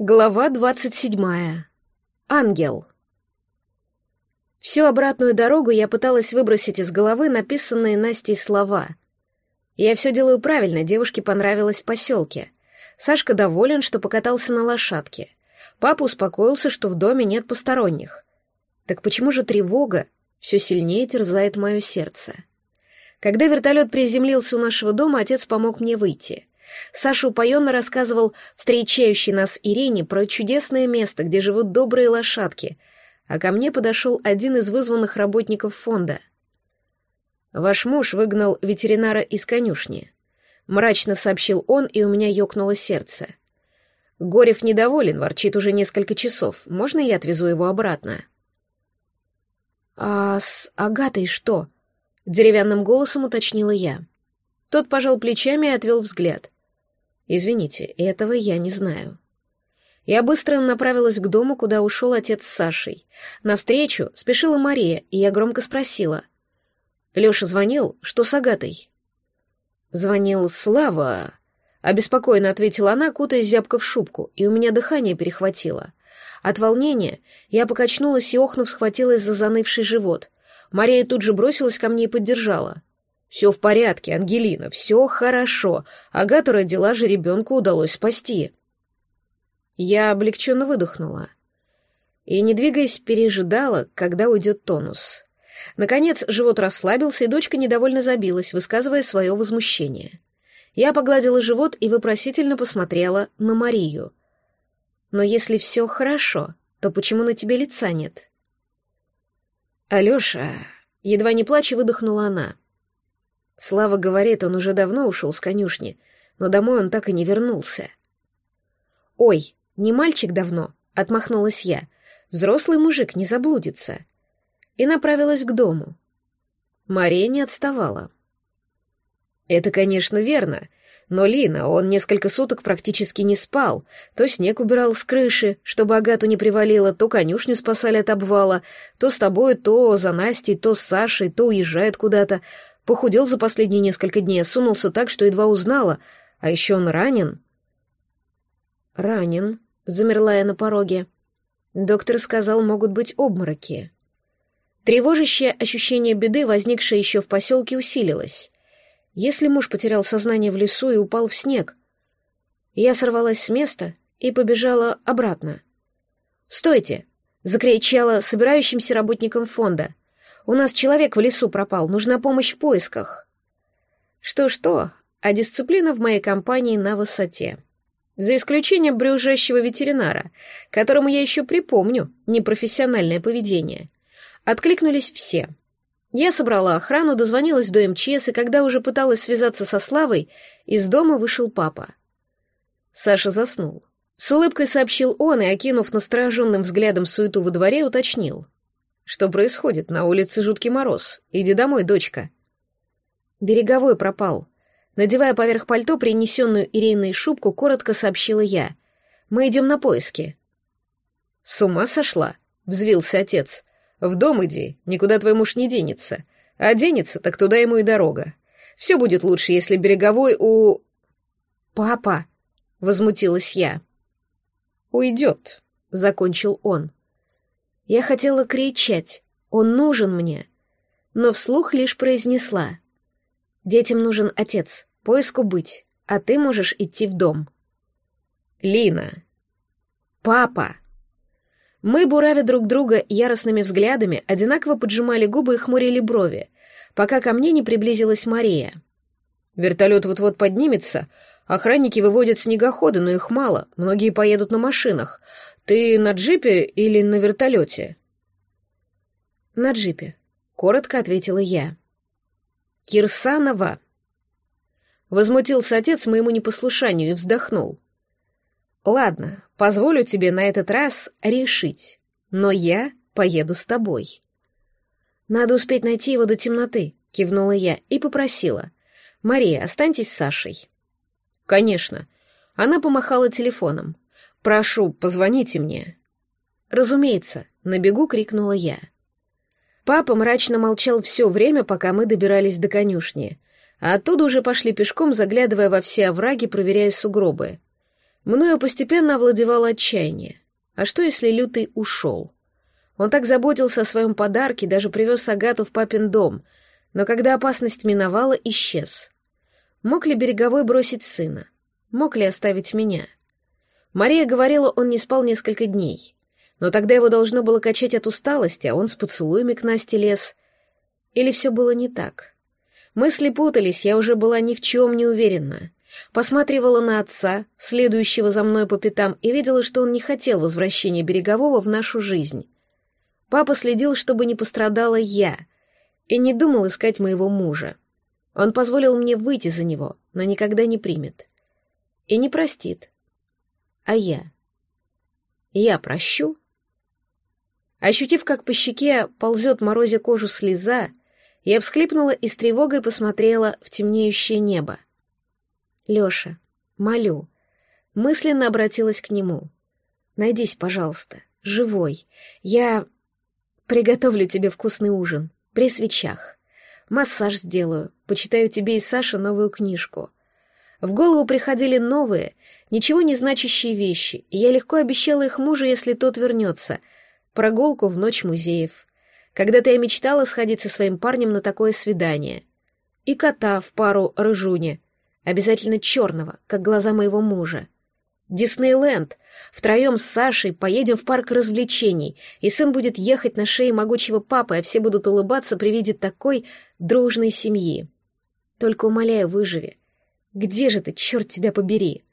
Глава двадцать седьмая. Ангел. Всю обратную дорогу я пыталась выбросить из головы написанные Настей слова. Я все делаю правильно, девушке понравилось в поселке. Сашка доволен, что покатался на лошадке. Папа успокоился, что в доме нет посторонних. Так почему же тревога все сильнее терзает мое сердце? Когда вертолет приземлился у нашего дома, отец помог мне выйти — Саша упоенно рассказывал встречающей нас Ирине про чудесное место, где живут добрые лошадки, а ко мне подошел один из вызванных работников фонда. «Ваш муж выгнал ветеринара из конюшни», — мрачно сообщил он, и у меня ёкнуло сердце. «Горев недоволен, ворчит уже несколько часов. Можно я отвезу его обратно?» «А с Агатой что?» — деревянным голосом уточнила я. Тот пожал плечами и отвел взгляд. Извините, этого я не знаю. Я быстро направилась к дому, куда ушел отец с Сашей. Навстречу спешила Мария, и я громко спросила. Леша звонил, что с Агатой? Звонил Слава. Обеспокоенно ответила она, кутаясь зябко в шубку, и у меня дыхание перехватило. От волнения я покачнулась и, охнув, схватилась за занывший живот. Мария тут же бросилась ко мне и поддержала. «Все в порядке, Ангелина, все хорошо. Агату родила же ребенку удалось спасти». Я облегченно выдохнула и, не двигаясь, пережидала, когда уйдет тонус. Наконец, живот расслабился, и дочка недовольно забилась, высказывая свое возмущение. Я погладила живот и вопросительно посмотрела на Марию. «Но если все хорошо, то почему на тебе лица нет?» «Алеша...» — едва не плача выдохнула она — Слава говорит, он уже давно ушел с конюшни, но домой он так и не вернулся. «Ой, не мальчик давно», — отмахнулась я. «Взрослый мужик не заблудится». И направилась к дому. Мария не отставала. «Это, конечно, верно», но, Лина, он несколько суток практически не спал. То снег убирал с крыши, чтобы Агату не привалило, то конюшню спасали от обвала, то с тобой, то за Настей, то с Сашей, то уезжает куда-то. Похудел за последние несколько дней, сунулся так, что едва узнала. А еще он ранен. Ранен, замерла я на пороге. Доктор сказал, могут быть обмороки. Тревожащее ощущение беды, возникшее еще в поселке, усилилось. Если муж потерял сознание в лесу и упал в снег? Я сорвалась с места и побежала обратно. «Стойте!» — закричала собирающимся работникам фонда. У нас человек в лесу пропал, нужна помощь в поисках. Что-что, а дисциплина в моей компании на высоте. За исключением брюжащего ветеринара, которому я еще припомню непрофессиональное поведение. Откликнулись все. Я собрала охрану, дозвонилась до МЧС, и когда уже пыталась связаться со Славой, из дома вышел папа. Саша заснул. С улыбкой сообщил он и, окинув настороженным взглядом суету во дворе, уточнил. Что происходит? На улице жуткий мороз. Иди домой, дочка. Береговой пропал. Надевая поверх пальто принесенную Ириной шубку, коротко сообщила я. Мы идем на поиски. С ума сошла? Взвился отец. В дом иди, никуда твой муж не денется. А денется, так туда ему и дорога. Все будет лучше, если береговой у... Папа, возмутилась я. Уйдет, закончил он. Я хотела кричать «Он нужен мне!», но вслух лишь произнесла «Детям нужен отец, поиску быть, а ты можешь идти в дом». «Лина!» «Папа!» Мы, буравя друг друга яростными взглядами, одинаково поджимали губы и хмурили брови, пока ко мне не приблизилась Мария. «Вертолет вот-вот поднимется, охранники выводят снегоходы, но их мало, многие поедут на машинах. «Ты на джипе или на вертолете?» «На джипе», — коротко ответила я. «Кирсанова!» Возмутился отец моему непослушанию и вздохнул. «Ладно, позволю тебе на этот раз решить, но я поеду с тобой». «Надо успеть найти его до темноты», — кивнула я и попросила. «Мария, останьтесь с Сашей». «Конечно». Она помахала телефоном. Прошу, позвоните мне». «Разумеется», — на бегу крикнула я. Папа мрачно молчал все время, пока мы добирались до конюшни, а оттуда уже пошли пешком, заглядывая во все овраги, проверяя сугробы. Мною постепенно овладевало отчаяние. А что, если Лютый ушел? Он так заботился о своем подарке, даже привез Агату в папин дом, но когда опасность миновала, исчез. Мог ли Береговой бросить сына? Мог ли оставить меня? Мария говорила, он не спал несколько дней. Но тогда его должно было качать от усталости, а он с поцелуями к Насте лез. Или все было не так? Мысли путались, я уже была ни в чем не уверена. Посматривала на отца, следующего за мной по пятам, и видела, что он не хотел возвращения Берегового в нашу жизнь. Папа следил, чтобы не пострадала я, и не думал искать моего мужа. Он позволил мне выйти за него, но никогда не примет. И не простит. А я? Я прощу? Ощутив, как по щеке ползет морозя кожу слеза, я всхлипнула и с тревогой посмотрела в темнеющее небо. Лёша, молю, мысленно обратилась к нему. Найдись, пожалуйста, живой. Я приготовлю тебе вкусный ужин при свечах. Массаж сделаю, почитаю тебе и Саше новую книжку. В голову приходили новые, ничего не значащие вещи, и я легко обещала их мужу, если тот вернется. Прогулку в ночь музеев. Когда-то я мечтала сходить со своим парнем на такое свидание. И кота в пару рыжуне, обязательно черного, как глаза моего мужа. Диснейленд. Втроем с Сашей поедем в парк развлечений, и сын будет ехать на шее могучего папы, а все будут улыбаться при виде такой дружной семьи. Только умоляю, выживи. Где же ты, черт тебя побери?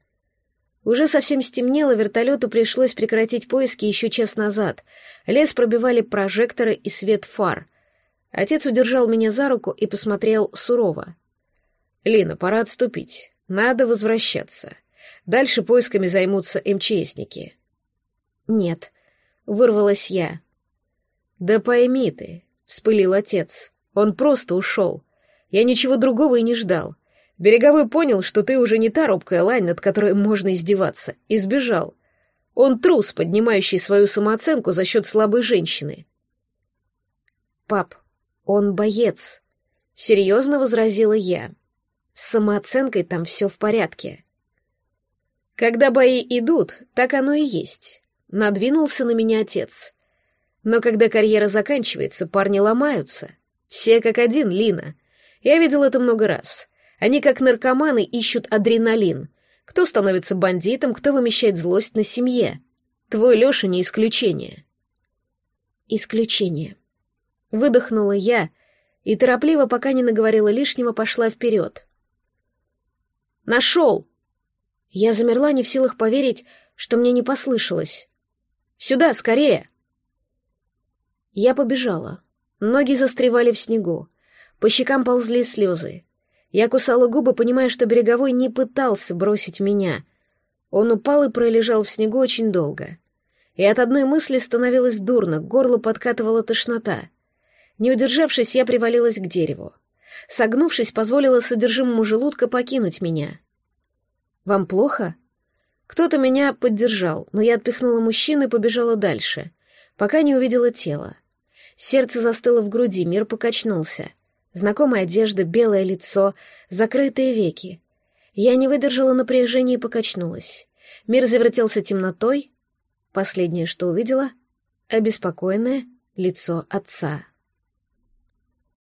Уже совсем стемнело, вертолету пришлось прекратить поиски еще час назад. Лес пробивали прожекторы и свет фар. Отец удержал меня за руку и посмотрел сурово. «Лина, пора отступить. Надо возвращаться. Дальше поисками займутся МЧСники». «Нет», — вырвалась я. «Да пойми ты», — вспылил отец. «Он просто ушел. Я ничего другого и не ждал. Береговой понял, что ты уже не та робкая лань, над которой можно издеваться, и сбежал. Он трус, поднимающий свою самооценку за счет слабой женщины». «Пап, он боец», — серьезно возразила я. «С самооценкой там все в порядке». Когда бои идут, так оно и есть. Надвинулся на меня отец. Но когда карьера заканчивается, парни ломаются. Все как один, Лина. Я видел это много раз. Они как наркоманы ищут адреналин. Кто становится бандитом, кто вымещает злость на семье. Твой Лёша не исключение. Исключение. Выдохнула я и торопливо, пока не наговорила лишнего, пошла вперед. «Нашел!» Я замерла, не в силах поверить, что мне не послышалось. «Сюда, скорее!» Я побежала. Ноги застревали в снегу. По щекам ползли слезы. Я кусала губы, понимая, что Береговой не пытался бросить меня. Он упал и пролежал в снегу очень долго. И от одной мысли становилось дурно, к горлу подкатывала тошнота. Не удержавшись, я привалилась к дереву. Согнувшись, позволила содержимому желудка покинуть меня. «Вам плохо?» Кто-то меня поддержал, но я отпихнула мужчину и побежала дальше, пока не увидела тело. Сердце застыло в груди, мир покачнулся. Знакомая одежда, белое лицо, закрытые веки. Я не выдержала напряжения и покачнулась. Мир завертелся темнотой. Последнее, что увидела — обеспокоенное лицо отца.